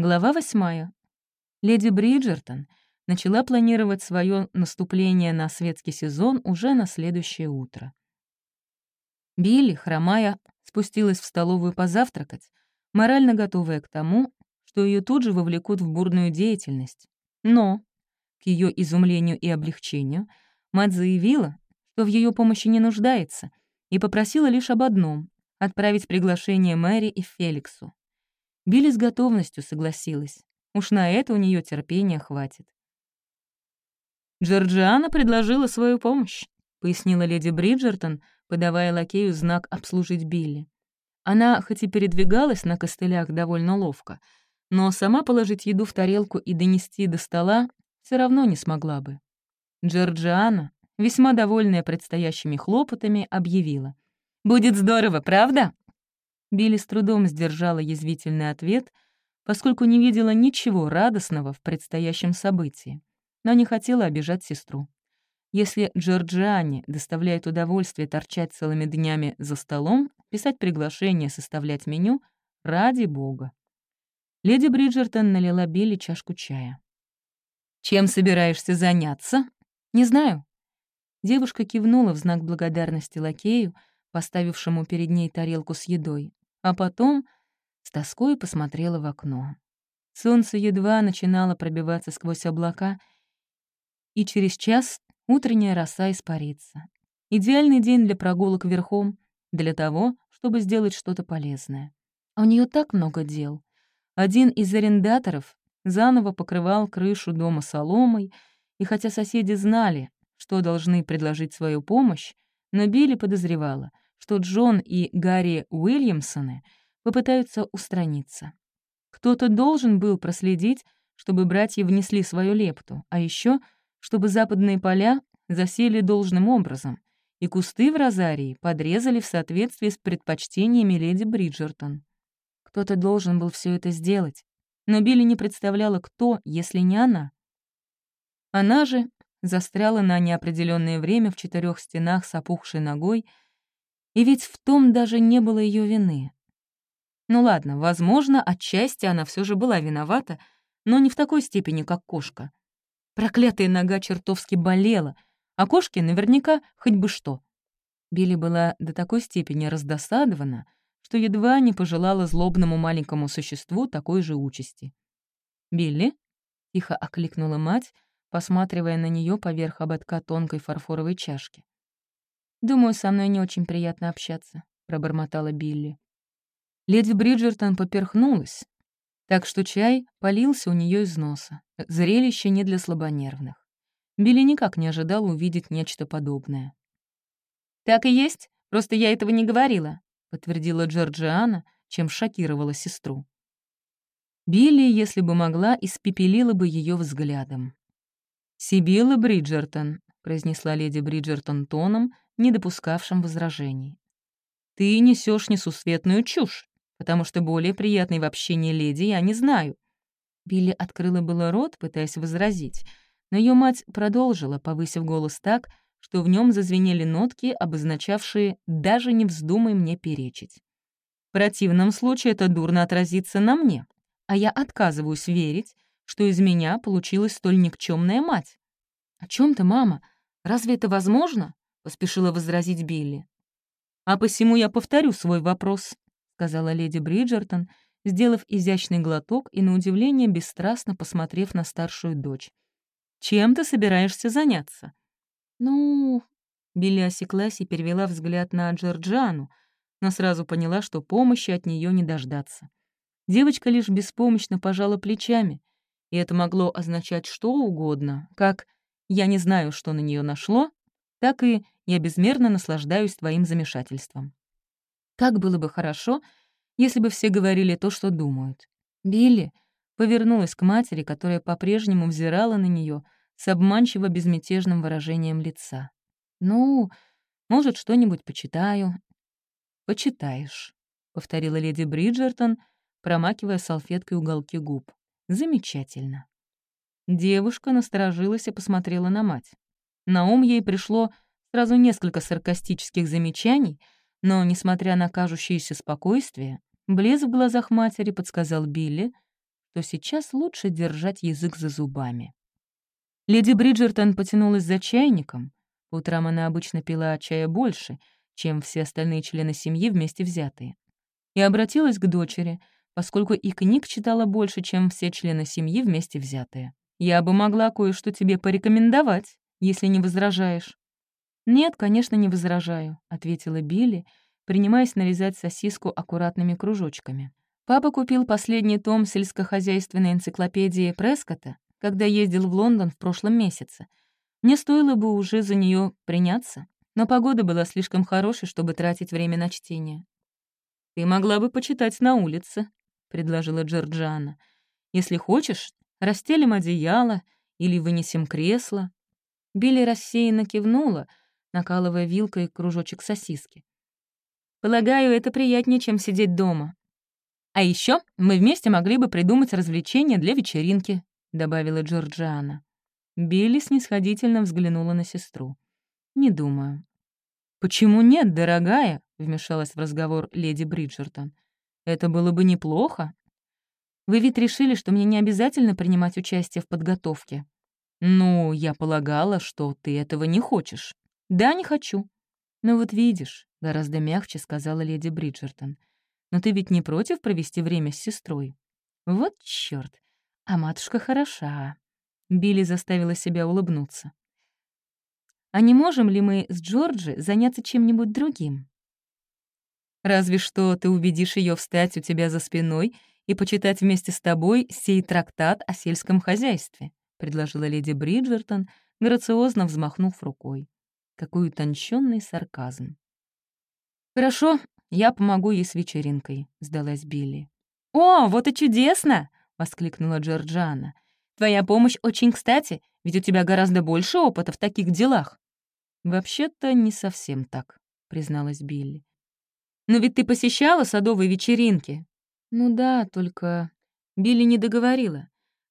Глава восьмая. Леди Бриджертон начала планировать свое наступление на светский сезон уже на следующее утро. Билли, хромая, спустилась в столовую позавтракать, морально готовая к тому, что ее тут же вовлекут в бурную деятельность. Но, к ее изумлению и облегчению, мать заявила, что в ее помощи не нуждается, и попросила лишь об одном — отправить приглашение Мэри и Феликсу. Билли с готовностью согласилась. Уж на это у нее терпения хватит. «Джорджиана предложила свою помощь», — пояснила леди Бриджертон, подавая лакею знак «обслужить Билли». Она хоть и передвигалась на костылях довольно ловко, но сама положить еду в тарелку и донести до стола все равно не смогла бы. Джорджиана, весьма довольная предстоящими хлопотами, объявила. «Будет здорово, правда?» Билли с трудом сдержала язвительный ответ, поскольку не видела ничего радостного в предстоящем событии но не хотела обижать сестру. Если Джорджиане доставляет удовольствие торчать целыми днями за столом, писать приглашения, составлять меню, ради бога. Леди Бриджертон налила Билли чашку чая. «Чем собираешься заняться?» «Не знаю». Девушка кивнула в знак благодарности лакею, поставившему перед ней тарелку с едой, а потом с тоской посмотрела в окно. Солнце едва начинало пробиваться сквозь облака — и через час утренняя роса испарится. Идеальный день для прогулок верхом, для того, чтобы сделать что-то полезное. А у нее так много дел. Один из арендаторов заново покрывал крышу дома соломой, и хотя соседи знали, что должны предложить свою помощь, но Билли подозревала, что Джон и Гарри Уильямсоны попытаются устраниться. Кто-то должен был проследить, чтобы братья внесли свою лепту, а еще — чтобы западные поля засели должным образом, и кусты в розарии подрезали в соответствии с предпочтениями леди Бриджертон. Кто-то должен был все это сделать, но Билли не представляла, кто, если не она. Она же застряла на неопределенное время в четырех стенах с опухшей ногой, и ведь в том даже не было ее вины. Ну ладно, возможно, отчасти она все же была виновата, но не в такой степени, как кошка. Проклятая нога чертовски болела, а кошке наверняка хоть бы что. Билли была до такой степени раздосадована, что едва не пожелала злобному маленькому существу такой же участи. «Билли?» — тихо окликнула мать, посматривая на нее поверх ободка тонкой фарфоровой чашки. «Думаю, со мной не очень приятно общаться», — пробормотала Билли. Леди Бриджертон поперхнулась, так что чай полился у нее из носа. Зрелище не для слабонервных. Билли никак не ожидал увидеть нечто подобное. «Так и есть, просто я этого не говорила», — подтвердила Джорджиана, чем шокировала сестру. Билли, если бы могла, испепелила бы ее взглядом. «Сибилла Бриджертон», — произнесла леди Бриджертон тоном, не допускавшим возражений. «Ты несешь несусветную чушь потому что более приятной в общении леди я не знаю». Билли открыла было рот, пытаясь возразить, но ее мать продолжила, повысив голос так, что в нем зазвенели нотки, обозначавшие «даже не вздумай мне перечить». В противном случае это дурно отразится на мне, а я отказываюсь верить, что из меня получилась столь никчемная мать. «О чем ты, мама? Разве это возможно?» — поспешила возразить Билли. «А посему я повторю свой вопрос сказала леди Бриджертон, сделав изящный глоток и, на удивление, бесстрастно посмотрев на старшую дочь. «Чем ты собираешься заняться?» «Ну...» Билли осеклась и перевела взгляд на Джорджану, но сразу поняла, что помощи от нее не дождаться. Девочка лишь беспомощно пожала плечами, и это могло означать что угодно, как «я не знаю, что на нее нашло», так и «я безмерно наслаждаюсь твоим замешательством». Как было бы хорошо, если бы все говорили то, что думают. Билли повернулась к матери, которая по-прежнему взирала на нее с обманчиво безмятежным выражением лица. «Ну, может, что-нибудь почитаю». «Почитаешь», — повторила леди Бриджертон, промакивая салфеткой уголки губ. «Замечательно». Девушка насторожилась и посмотрела на мать. На ум ей пришло сразу несколько саркастических замечаний — но, несмотря на кажущееся спокойствие, блеск в глазах матери подсказал Билли, то сейчас лучше держать язык за зубами. Леди Бриджертон потянулась за чайником. По утрам она обычно пила чая больше, чем все остальные члены семьи вместе взятые. И обратилась к дочери, поскольку и книг читала больше, чем все члены семьи вместе взятые. «Я бы могла кое-что тебе порекомендовать, если не возражаешь». «Нет, конечно, не возражаю», — ответила Билли, принимаясь нарезать сосиску аккуратными кружочками. Папа купил последний том сельскохозяйственной энциклопедии Прескота, когда ездил в Лондон в прошлом месяце. Мне стоило бы уже за нее приняться, но погода была слишком хорошей, чтобы тратить время на чтение. «Ты могла бы почитать на улице», — предложила Джорджиана. «Если хочешь, расстелим одеяло или вынесем кресло». Билли рассеянно кивнула, накалывая вилкой кружочек сосиски. «Полагаю, это приятнее, чем сидеть дома», «А еще мы вместе могли бы придумать развлечения для вечеринки», — добавила Джорджиана. Билли снисходительно взглянула на сестру. «Не думаю». «Почему нет, дорогая?» — вмешалась в разговор леди Бриджертон. «Это было бы неплохо. Вы ведь решили, что мне не обязательно принимать участие в подготовке». «Ну, я полагала, что ты этого не хочешь». «Да, не хочу». «Ну вот видишь», — гораздо мягче сказала леди Бриджертон. Но ты ведь не против провести время с сестрой? Вот чёрт. А матушка хороша. Билли заставила себя улыбнуться. А не можем ли мы с Джорджи заняться чем-нибудь другим? Разве что ты убедишь ее встать у тебя за спиной и почитать вместе с тобой сей трактат о сельском хозяйстве, предложила леди Бриджертон, грациозно взмахнув рукой. Какой утонченный сарказм. «Хорошо, я помогу ей с вечеринкой», — сдалась Билли. «О, вот и чудесно!» — воскликнула Джорджана. «Твоя помощь очень кстати, ведь у тебя гораздо больше опыта в таких делах». «Вообще-то не совсем так», — призналась Билли. «Но ведь ты посещала садовые вечеринки». «Ну да, только...» Билли не договорила.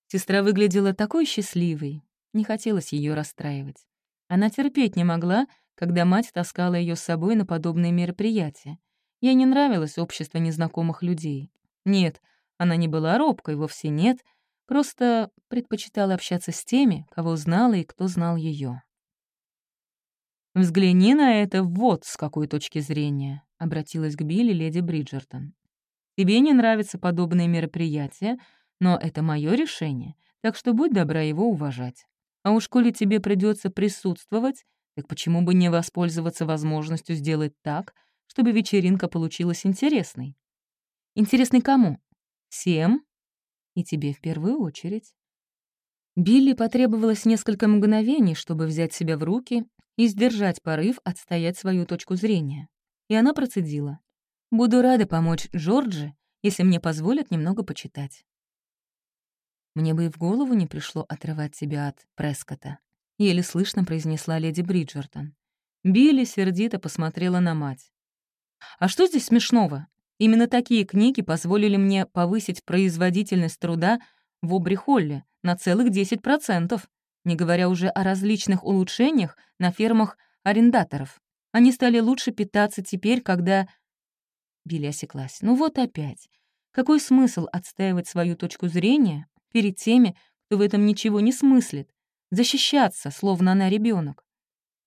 Сестра выглядела такой счастливой. Не хотелось ее расстраивать. Она терпеть не могла, когда мать таскала ее с собой на подобные мероприятия. Ей не нравилось общество незнакомых людей. Нет, она не была робкой, вовсе нет, просто предпочитала общаться с теми, кого знала и кто знал ее. «Взгляни на это вот с какой точки зрения», — обратилась к Билли леди Бриджертон. «Тебе не нравятся подобные мероприятия, но это мое решение, так что будь добра его уважать. А уж коли тебе придется присутствовать, так почему бы не воспользоваться возможностью сделать так, чтобы вечеринка получилась интересной. Интересной кому? Всем? И тебе в первую очередь. Билли потребовалось несколько мгновений, чтобы взять себя в руки и сдержать порыв отстоять свою точку зрения. И она процедила. «Буду рада помочь Джорджи, если мне позволят немного почитать». Мне бы и в голову не пришло отрывать себя от Прескота. Еле слышно произнесла леди Бриджертон. Билли сердито посмотрела на мать. А что здесь смешного? Именно такие книги позволили мне повысить производительность труда в Обрихолле на целых 10%, не говоря уже о различных улучшениях на фермах арендаторов. Они стали лучше питаться теперь, когда... Билли осеклась. Ну вот опять. Какой смысл отстаивать свою точку зрения перед теми, кто в этом ничего не смыслит? Защищаться, словно она ребенок.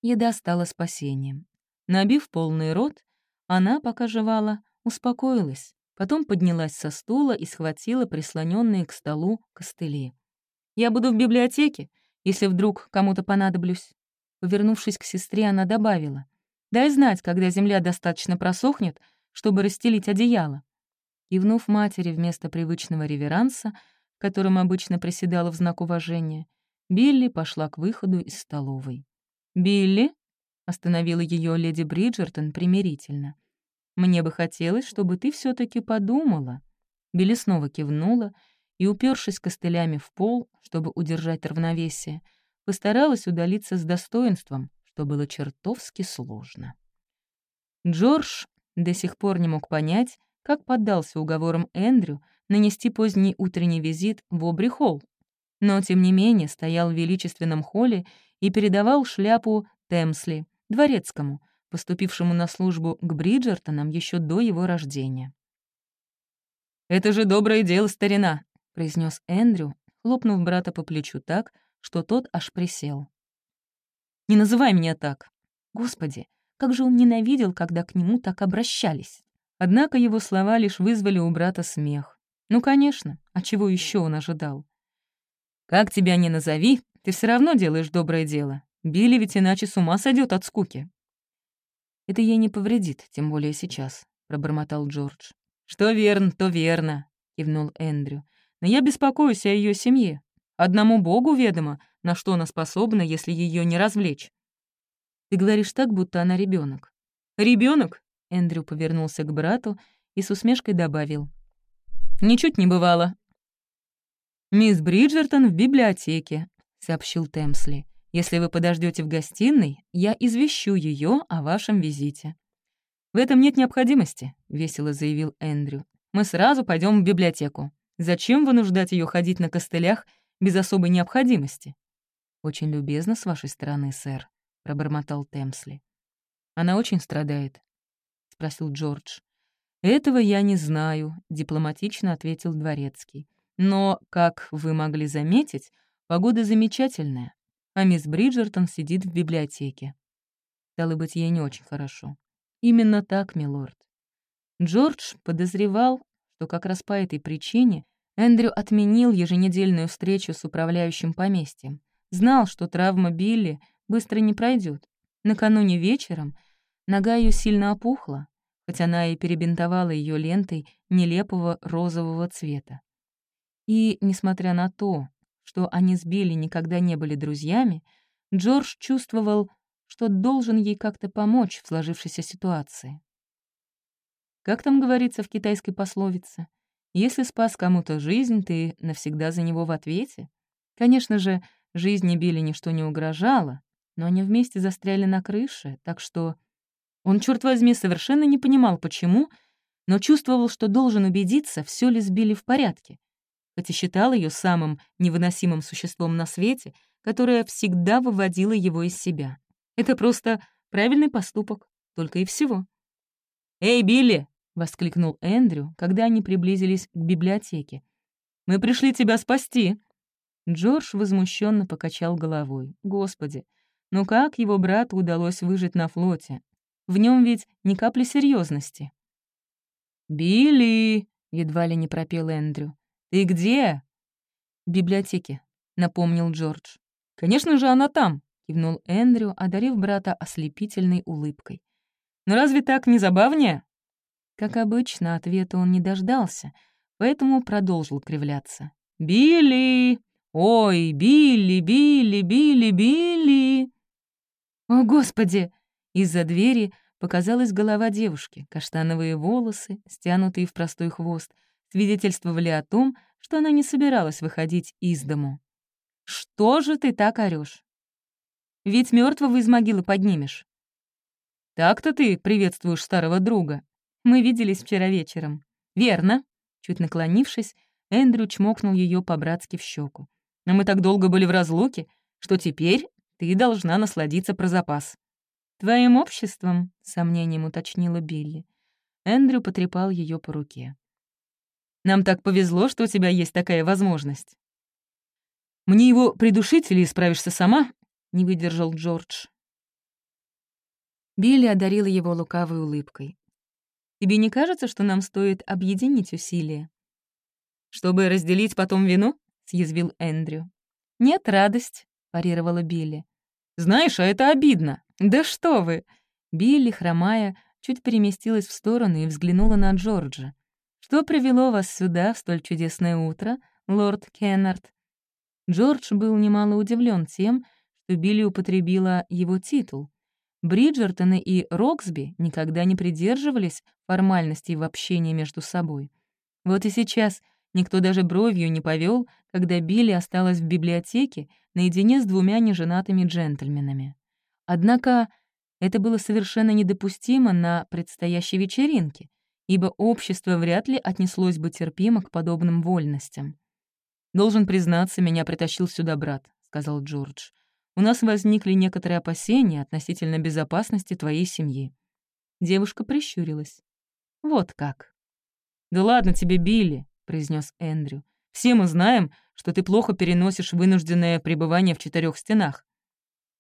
Еда стала спасением. Набив полный рот, она, пока жевала, успокоилась, потом поднялась со стула и схватила прислоненные к столу костыли. «Я буду в библиотеке, если вдруг кому-то понадоблюсь». Повернувшись к сестре, она добавила. «Дай знать, когда земля достаточно просохнет, чтобы расстелить одеяло». Кивнув матери вместо привычного реверанса, которым обычно приседала в знак уважения, Билли пошла к выходу из столовой. «Билли?» Остановила ее леди Бриджертон примирительно. «Мне бы хотелось, чтобы ты все таки подумала». Билли снова кивнула и, упершись костылями в пол, чтобы удержать равновесие, постаралась удалиться с достоинством, что было чертовски сложно. Джордж до сих пор не мог понять, как поддался уговорам Эндрю нанести поздний утренний визит в Обри-холл, но, тем не менее, стоял в величественном холле и передавал шляпу Темсли, дворецкому, поступившему на службу к Бриджертонам еще до его рождения. «Это же доброе дело, старина», — произнес Эндрю, хлопнув брата по плечу так, что тот аж присел. «Не называй меня так!» Господи, как же он ненавидел, когда к нему так обращались. Однако его слова лишь вызвали у брата смех. Ну, конечно, а чего еще он ожидал? «Как тебя ни назови, ты все равно делаешь доброе дело. Билли ведь иначе с ума сойдет от скуки». «Это ей не повредит, тем более сейчас», — пробормотал Джордж. «Что верно, то верно», — кивнул Эндрю. «Но я беспокоюсь о ее семье. Одному богу ведомо, на что она способна, если ее не развлечь». «Ты говоришь так, будто она ребенок. Ребенок? Эндрю повернулся к брату и с усмешкой добавил. «Ничуть не бывало». «Мисс Бриджертон в библиотеке», — сообщил Темсли. «Если вы подождете в гостиной, я извещу ее о вашем визите». «В этом нет необходимости», — весело заявил Эндрю. «Мы сразу пойдем в библиотеку. Зачем вынуждать ее ходить на костылях без особой необходимости?» «Очень любезно с вашей стороны, сэр», — пробормотал Темсли. «Она очень страдает», — спросил Джордж. «Этого я не знаю», — дипломатично ответил Дворецкий. «Но, как вы могли заметить, погода замечательная, а мисс Бриджертон сидит в библиотеке. Стало быть, ей не очень хорошо. Именно так, милорд. Джордж подозревал, что как раз по этой причине Эндрю отменил еженедельную встречу с управляющим поместьем. Знал, что травма Билли быстро не пройдет. Накануне вечером нога ее сильно опухла, хоть она и перебинтовала ее лентой нелепого розового цвета. И, несмотря на то, что они с Билли никогда не были друзьями, Джордж чувствовал, что должен ей как-то помочь в сложившейся ситуации. Как там говорится в китайской пословице? Если спас кому-то жизнь, ты навсегда за него в ответе. Конечно же, жизни Билли ничто не угрожало, но они вместе застряли на крыше, так что... Он, черт возьми, совершенно не понимал, почему, но чувствовал, что должен убедиться, все ли с Билли в порядке, хоть и считал ее самым невыносимым существом на свете, которое всегда выводило его из себя. Это просто правильный поступок, только и всего. «Эй, Билли!» — воскликнул Эндрю, когда они приблизились к библиотеке. «Мы пришли тебя спасти!» Джордж возмущенно покачал головой. «Господи, ну как его брату удалось выжить на флоте? В нем ведь ни капли серьезности. «Билли!» — едва ли не пропел Эндрю. «Ты где?» «В библиотеке», — напомнил Джордж. «Конечно же, она там!» кивнул Эндрю, одарив брата ослепительной улыбкой. «Но разве так не забавнее?» Как обычно, ответа он не дождался, поэтому продолжил кривляться. «Билли! Ой, Билли, Билли, Билли, Билли!» «О, Господи!» Из-за двери показалась голова девушки, каштановые волосы, стянутые в простой хвост, свидетельствовали о том, что она не собиралась выходить из дому. «Что же ты так орёшь? Ведь мертвого из могилы поднимешь. Так-то ты приветствуешь старого друга. Мы виделись вчера вечером. Верно. Чуть наклонившись, Эндрю чмокнул ее по-братски в щеку. Но мы так долго были в разлуке, что теперь ты должна насладиться про запас. «Твоим обществом?» — сомнением уточнила Билли. Эндрю потрепал ее по руке. «Нам так повезло, что у тебя есть такая возможность». «Мне его придушить или справишься сама?» — не выдержал Джордж. Билли одарила его лукавой улыбкой. «Тебе не кажется, что нам стоит объединить усилия?» «Чтобы разделить потом вину?» — съязвил Эндрю. «Нет, радость», — парировала Билли. «Знаешь, а это обидно». «Да что вы!» Билли, хромая, чуть переместилась в сторону и взглянула на Джорджа. «Что привело вас сюда в столь чудесное утро, лорд Кеннард?» Джордж был немало удивлен тем, что Билли употребила его титул. Бриджертоны и Роксби никогда не придерживались формальностей в общении между собой. Вот и сейчас никто даже бровью не повел, когда Билли осталась в библиотеке наедине с двумя неженатыми джентльменами. Однако это было совершенно недопустимо на предстоящей вечеринке, ибо общество вряд ли отнеслось бы терпимо к подобным вольностям. «Должен признаться, меня притащил сюда брат», — сказал Джордж у нас возникли некоторые опасения относительно безопасности твоей семьи». Девушка прищурилась. «Вот как». «Да ладно тебе, Билли», — произнес Эндрю. Все мы знаем, что ты плохо переносишь вынужденное пребывание в четырех стенах.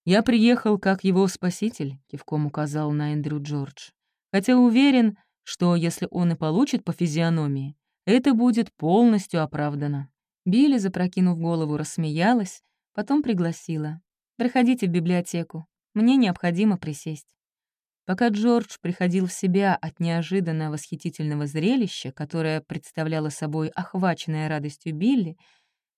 Я приехал как его спаситель, кивком указал на Эндрю Джордж. Хотя уверен, что если он и получит по физиономии, это будет полностью оправдано. Билли, запрокинув голову, рассмеялась, потом пригласила. «Проходите в библиотеку. Мне необходимо присесть». Пока Джордж приходил в себя от неожиданно восхитительного зрелища, которое представляло собой охваченная радостью Билли,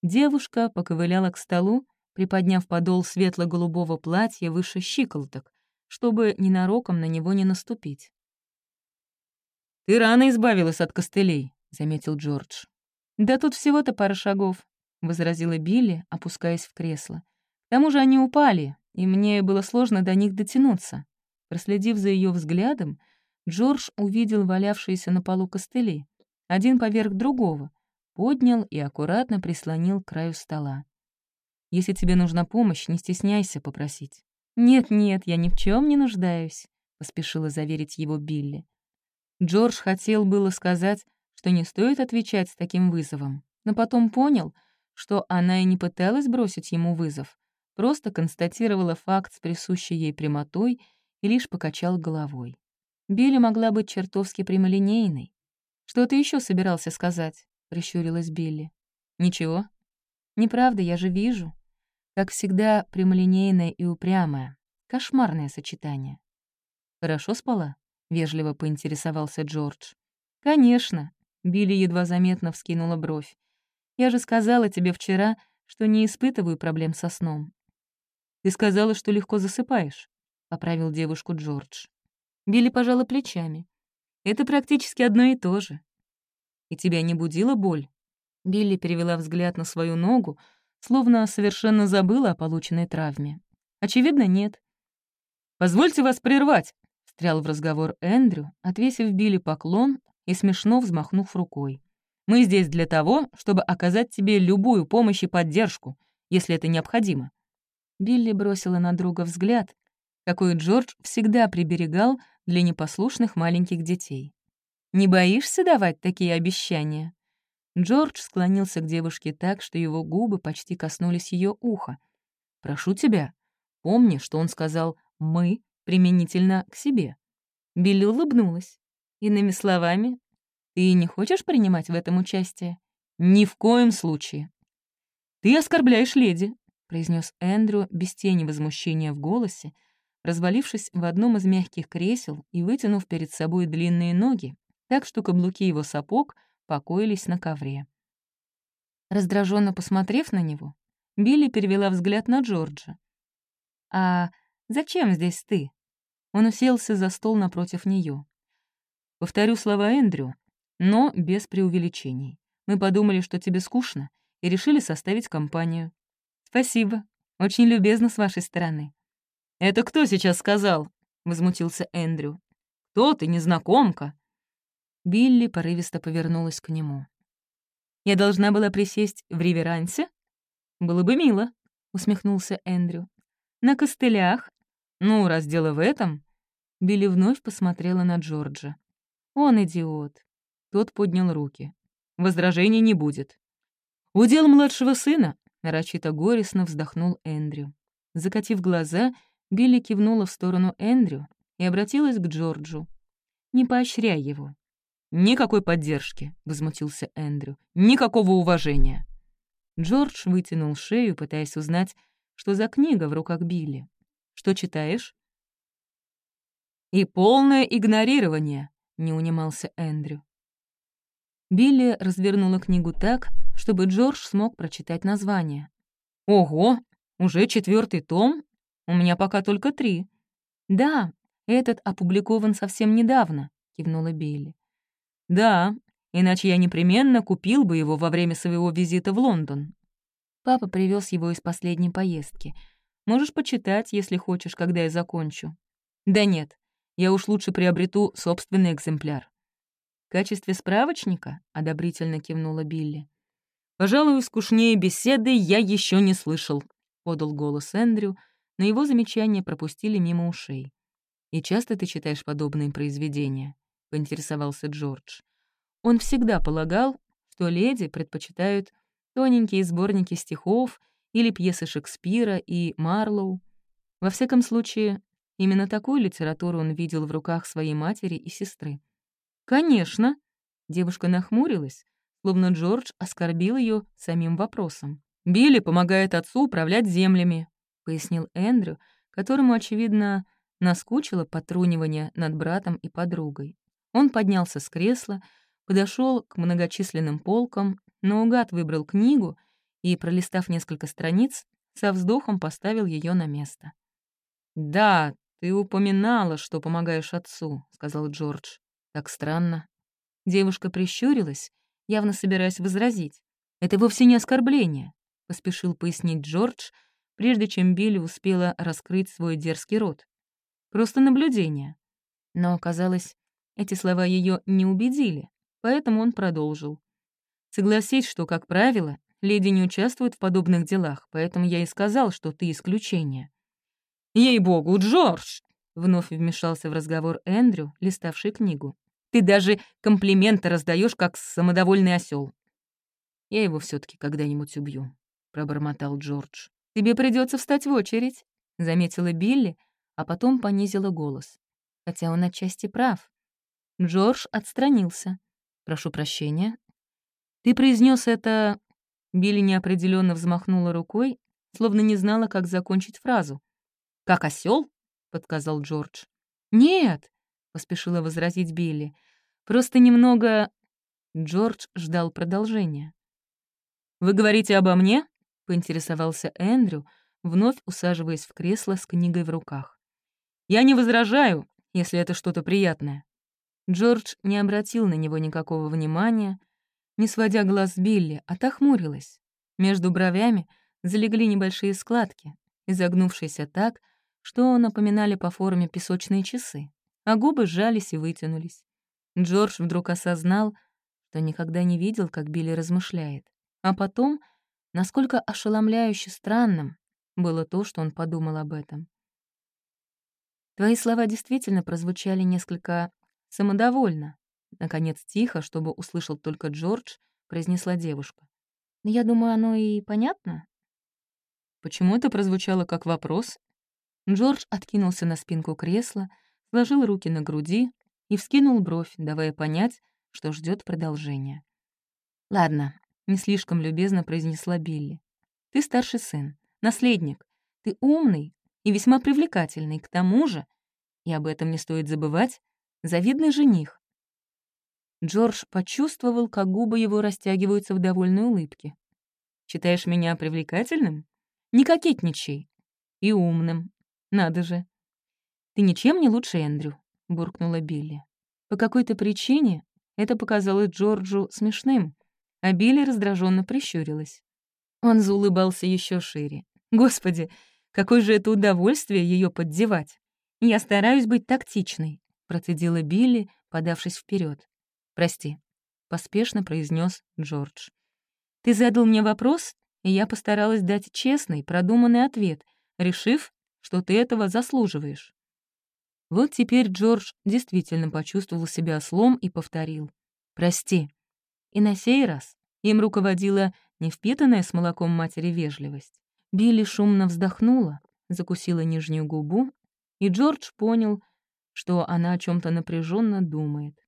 девушка поковыляла к столу, приподняв подол светло-голубого платья выше щиколоток, чтобы ненароком на него не наступить. «Ты рано избавилась от костылей», — заметил Джордж. «Да тут всего-то пара шагов», — возразила Билли, опускаясь в кресло. «К тому же они упали, и мне было сложно до них дотянуться». Проследив за ее взглядом, Джордж увидел валявшиеся на полу костыли, один поверх другого, поднял и аккуратно прислонил к краю стола. «Если тебе нужна помощь, не стесняйся попросить». «Нет-нет, я ни в чем не нуждаюсь», — поспешила заверить его Билли. Джордж хотел было сказать, что не стоит отвечать с таким вызовом, но потом понял, что она и не пыталась бросить ему вызов, просто констатировала факт с присущей ей прямотой и лишь покачал головой. Билли могла быть чертовски прямолинейной. «Что ты еще собирался сказать?» — прищурилась Билли. «Ничего». «Неправда, я же вижу». Как всегда, прямолинейная и упрямая. Кошмарное сочетание. «Хорошо спала?» — вежливо поинтересовался Джордж. «Конечно», — Билли едва заметно вскинула бровь. «Я же сказала тебе вчера, что не испытываю проблем со сном». «Ты сказала, что легко засыпаешь» поправил девушку Джордж. Билли пожала плечами. «Это практически одно и то же». «И тебя не будила боль?» Билли перевела взгляд на свою ногу, словно совершенно забыла о полученной травме. «Очевидно, нет». «Позвольте вас прервать», — встрял в разговор Эндрю, отвесив Билли поклон и смешно взмахнув рукой. «Мы здесь для того, чтобы оказать тебе любую помощь и поддержку, если это необходимо». Билли бросила на друга взгляд, какой Джордж всегда приберегал для непослушных маленьких детей. «Не боишься давать такие обещания?» Джордж склонился к девушке так, что его губы почти коснулись ее уха. «Прошу тебя, помни, что он сказал «мы» применительно к себе». Билли улыбнулась. Иными словами, «Ты не хочешь принимать в этом участие?» «Ни в коем случае». «Ты оскорбляешь леди», — произнес Эндрю без тени возмущения в голосе, развалившись в одном из мягких кресел и вытянув перед собой длинные ноги, так что каблуки его сапог покоились на ковре. Раздраженно посмотрев на него, Билли перевела взгляд на Джорджа. «А зачем здесь ты?» Он уселся за стол напротив нее. Повторю слова Эндрю, но без преувеличений. Мы подумали, что тебе скучно, и решили составить компанию. Спасибо. Очень любезно с вашей стороны. «Это кто сейчас сказал?» — возмутился Эндрю. «Кто ты, незнакомка?» Билли порывисто повернулась к нему. «Я должна была присесть в реверансе?» «Было бы мило», — усмехнулся Эндрю. «На костылях? Ну, раз дело в этом...» Билли вновь посмотрела на Джорджа. «Он идиот». Тот поднял руки. «Возражений не будет». «Удел младшего сына», — нарочито горестно вздохнул Эндрю. Закатив глаза, Билли кивнула в сторону Эндрю и обратилась к Джорджу. «Не поощряй его». «Никакой поддержки», — возмутился Эндрю. «Никакого уважения». Джордж вытянул шею, пытаясь узнать, что за книга в руках Билли. «Что читаешь?» «И полное игнорирование», — не унимался Эндрю. Билли развернула книгу так, чтобы Джордж смог прочитать название. «Ого, уже четвертый том? У меня пока только три». «Да, этот опубликован совсем недавно», — кивнула Билли. «Да, иначе я непременно купил бы его во время своего визита в Лондон». Папа привез его из последней поездки. Можешь почитать, если хочешь, когда я закончу. Да нет, я уж лучше приобрету собственный экземпляр. В качестве справочника одобрительно кивнула Билли. «Пожалуй, скучнее беседы я еще не слышал», — подал голос Эндрю, — но его замечания пропустили мимо ушей. «И часто ты читаешь подобные произведения?» — поинтересовался Джордж. Он всегда полагал, что леди предпочитают тоненькие сборники стихов или пьесы Шекспира и Марлоу. Во всяком случае, именно такую литературу он видел в руках своей матери и сестры. «Конечно!» — девушка нахмурилась, словно Джордж оскорбил ее самим вопросом. «Билли помогает отцу управлять землями», — пояснил Эндрю, которому, очевидно, наскучило потрунивание над братом и подругой. Он поднялся с кресла, подошел к многочисленным полкам, наугад выбрал книгу и, пролистав несколько страниц, со вздохом поставил ее на место. «Да, ты упоминала, что помогаешь отцу», — сказал Джордж. «Так странно». Девушка прищурилась, явно собираясь возразить. «Это вовсе не оскорбление», — поспешил пояснить Джордж, прежде чем Билли успела раскрыть свой дерзкий рот. «Просто наблюдение». Но, казалось, эти слова ее не убедили, поэтому он продолжил. «Согласись, что, как правило, леди не участвуют в подобных делах, поэтому я и сказал, что ты исключение». «Ей-богу, Джордж!» — вновь вмешался в разговор Эндрю, листавший книгу. «Ты даже комплименты раздаешь, как самодовольный осел. «Я его все таки когда-нибудь убью», — пробормотал Джордж. «Тебе придется встать в очередь», — заметила Билли, а потом понизила голос. Хотя он отчасти прав. Джордж отстранился. «Прошу прощения». «Ты произнес это...» Билли неопределенно взмахнула рукой, словно не знала, как закончить фразу. «Как осел? подсказал Джордж. «Нет», — поспешила возразить Билли. «Просто немного...» Джордж ждал продолжения. «Вы говорите обо мне?» — поинтересовался Эндрю, вновь усаживаясь в кресло с книгой в руках. «Я не возражаю, если это что-то приятное». Джордж не обратил на него никакого внимания, не сводя глаз Билли, а та. Между бровями залегли небольшие складки, изогнувшиеся так, что напоминали по форме песочные часы, а губы сжались и вытянулись. Джордж вдруг осознал, что никогда не видел, как Билли размышляет. А потом, насколько ошеломляюще странным было то, что он подумал об этом. «Твои слова действительно прозвучали несколько самодовольно», наконец тихо, чтобы услышал только Джордж, произнесла девушка. «Но я думаю, оно и понятно». Почему это прозвучало как вопрос? Джордж откинулся на спинку кресла, сложил руки на груди и вскинул бровь, давая понять, что ждет продолжения. «Ладно, — не слишком любезно произнесла Билли. «Ты старший сын, наследник. Ты умный и весьма привлекательный. К тому же, и об этом не стоит забывать, завидный жених». Джордж почувствовал, как губы его растягиваются в довольной улыбке. «Считаешь меня привлекательным? Не кокетничай. И умным. Надо же». «Ты ничем не лучше Эндрю», — буркнула Билли. По какой-то причине это показалось Джорджу смешным, а Билли раздраженно прищурилась. Он заулыбался еще шире. «Господи, какое же это удовольствие ее поддевать! Я стараюсь быть тактичной», — процедила Билли, подавшись вперед. «Прости», — поспешно произнес Джордж. «Ты задал мне вопрос, и я постаралась дать честный, продуманный ответ, решив, что ты этого заслуживаешь». Вот теперь Джордж действительно почувствовал себя ослом и повторил. «Прости». И на сей раз им руководила не впитанная с молоком матери вежливость. Билли шумно вздохнула, закусила нижнюю губу, и Джордж понял, что она о чем то напряженно думает.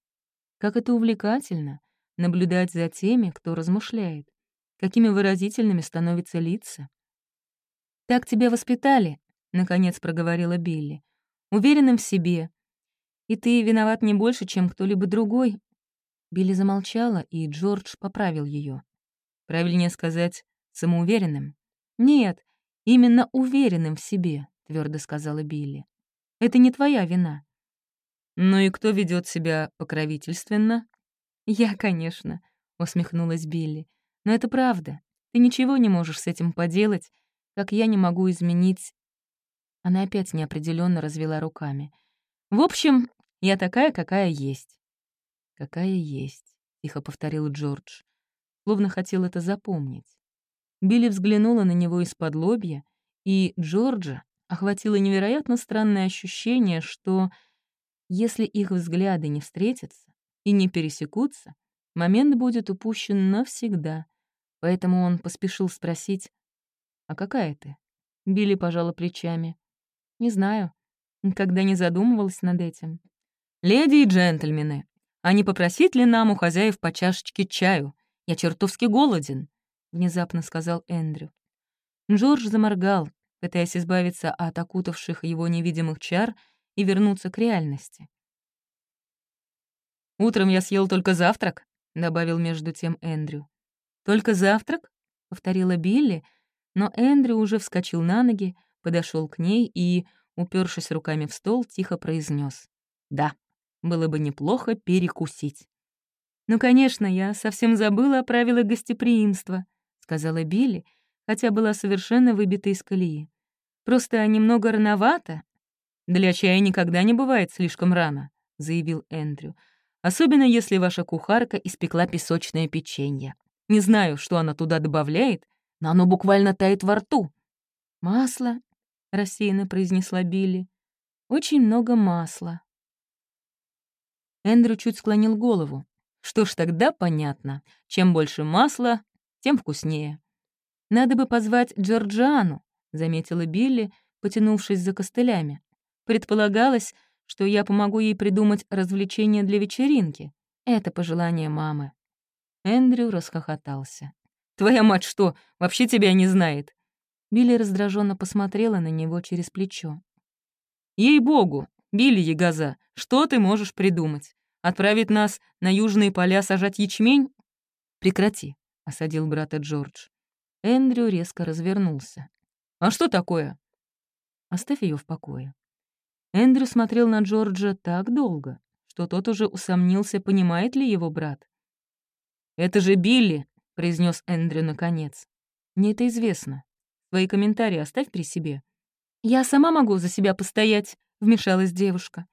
Как это увлекательно — наблюдать за теми, кто размышляет, какими выразительными становятся лица. «Так тебя воспитали», — наконец проговорила Билли, «уверенным в себе. И ты виноват не больше, чем кто-либо другой, Билли замолчала, и Джордж поправил ее. Правильнее сказать, самоуверенным. «Нет, именно уверенным в себе», — твердо сказала Билли. «Это не твоя вина». «Ну и кто ведет себя покровительственно?» «Я, конечно», — усмехнулась Билли. «Но это правда. Ты ничего не можешь с этим поделать, как я не могу изменить...» Она опять неопределенно развела руками. «В общем, я такая, какая есть. «Какая есть», — тихо повторил Джордж, словно хотел это запомнить. Билли взглянула на него из-под лобья, и Джорджа охватило невероятно странное ощущение, что если их взгляды не встретятся и не пересекутся, момент будет упущен навсегда, поэтому он поспешил спросить, «А какая ты?» Билли пожала плечами. «Не знаю. Никогда не задумывалась над этим». «Леди и джентльмены, а не попросить ли нам у хозяев по чашечке чаю? Я чертовски голоден», — внезапно сказал Эндрю. Джордж заморгал, пытаясь избавиться от окутавших его невидимых чар и вернуться к реальности. «Утром я съел только завтрак», — добавил между тем Эндрю. «Только завтрак?» — повторила Билли, но Эндрю уже вскочил на ноги, подошел к ней и, упершись руками в стол, тихо произнес: «Да, было бы неплохо перекусить». «Ну, конечно, я совсем забыла о правилах гостеприимства», — сказала Билли, хотя была совершенно выбита из колеи. «Просто немного рановато». «Для чая никогда не бывает слишком рано», — заявил Эндрю. «Особенно если ваша кухарка испекла песочное печенье. Не знаю, что она туда добавляет, но оно буквально тает во рту. «Масло», — рассеянно произнесла Билли. «Очень много масла». Эндрю чуть склонил голову. Что ж, тогда понятно. Чем больше масла, тем вкуснее. «Надо бы позвать Джорджану», — заметила Билли, потянувшись за костылями. Предполагалось, что я помогу ей придумать развлечение для вечеринки. Это пожелание мамы. Эндрю расхохотался. «Твоя мать что, вообще тебя не знает?» Билли раздраженно посмотрела на него через плечо. «Ей-богу, Билли Ягоза, что ты можешь придумать? Отправить нас на южные поля сажать ячмень?» «Прекрати», — осадил брата Джордж. Эндрю резко развернулся. «А что такое?» «Оставь ее в покое». Эндрю смотрел на Джорджа так долго, что тот уже усомнился, понимает ли его брат. «Это же Билли!» — произнес Эндрю наконец. «Мне это известно. Твои комментарии оставь при себе». «Я сама могу за себя постоять», — вмешалась девушка.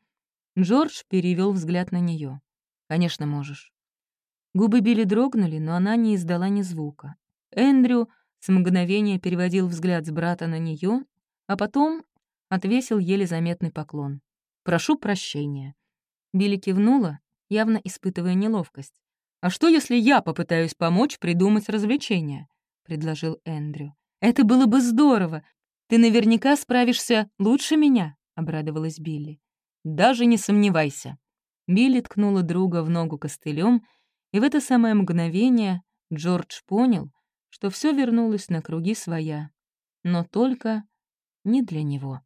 Джордж перевел взгляд на нее. «Конечно, можешь». Губы Билли дрогнули, но она не издала ни звука. Эндрю с мгновения переводил взгляд с брата на нее, а потом отвесил еле заметный поклон. «Прошу прощения». Билли кивнула, явно испытывая неловкость. «А что, если я попытаюсь помочь придумать развлечение?» — предложил Эндрю. «Это было бы здорово. Ты наверняка справишься лучше меня», — обрадовалась Билли. «Даже не сомневайся». Билли ткнула друга в ногу костылем, и в это самое мгновение Джордж понял, что все вернулось на круги своя, но только не для него.